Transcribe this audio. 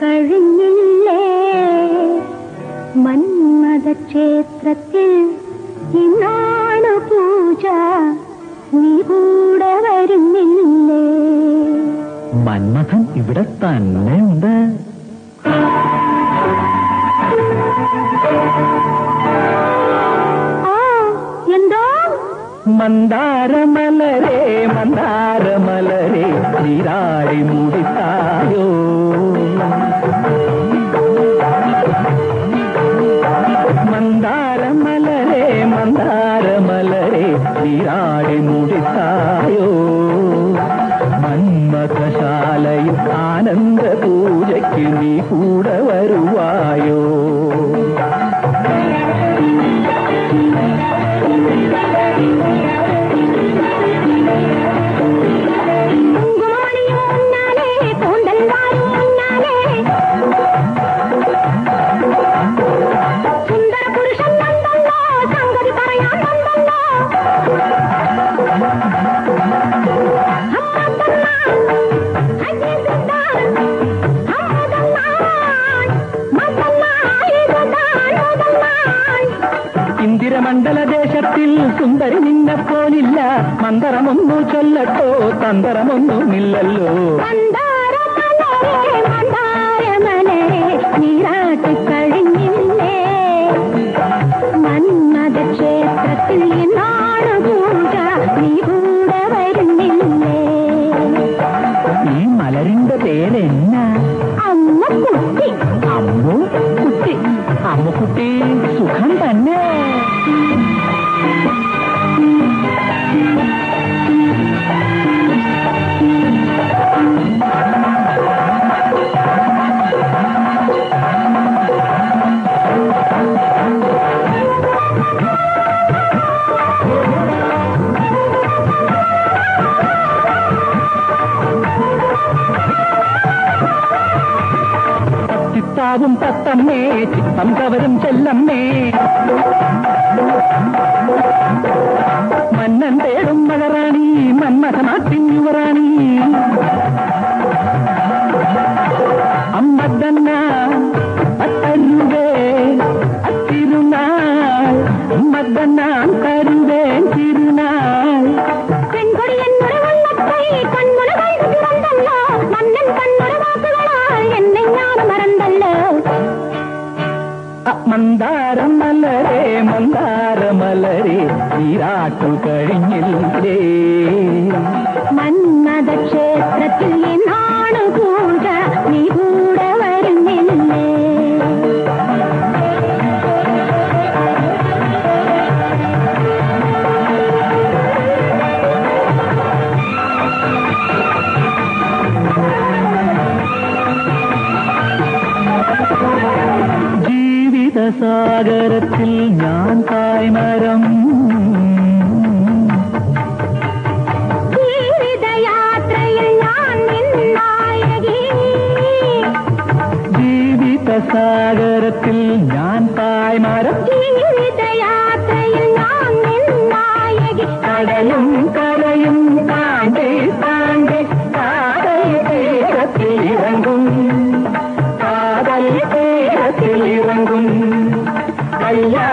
കഴിഞ്ഞില്ലേ? മന്മത ക്ഷേത്രത്തിൽ ഇന്നാണ് പൂജ നീ കൂടെ വരുന്നില്ലേ? മന്മഥൻ ഇവിടെ തന്നെ ഉണ്ട് ആ എന്തോ மந்தார மலரே மந்தார மலரே நீராடி முடித்தாயோ? ഇന്ദിരമണ്ഡല ദേശത്തിൽ സുന്ദരി നിന്നെ പോലില്ല. മന്ദരമൊന്നു ചൊല്ലട്ടോ തന്ത്രമൊന്നുമില്ലല്ലോ. കഴിഞ്ഞില്ലേ? മന്മത ക്ഷേത്രത്തിൽ നാട് പൂജ നീ കൂടെ വരുന്നില്ലേ? ഈ മലരിന്റെ പേരെന്നാ? ചിത്താവും തത്തമ്മേ ചിത്തം കവരും ചെല്ലമ്മേ. മന്നൻ തേടും മകറാണി മന്മഥനാട്ടിൻ യുവറാണി. അമ്മദന്ന അത്തരുവേ അത്തിരുനാൾ. അമ്മദന്നാൻ മന്ദാരം മലരേ മന്ദാര മലരേ ഈരാട്ടു കഴിഞ്ഞില്ലേ? മന്മത ക്ഷേത്രത്തിൽ നീ പൂജ സാഗരത്തിൽ ഞാൻ തായ്മരം ജീവിതസാഗരത്തിൽ ഞാൻ തായ്മരം ജീവിതയാത്രയിൽ ഞാൻ yeah.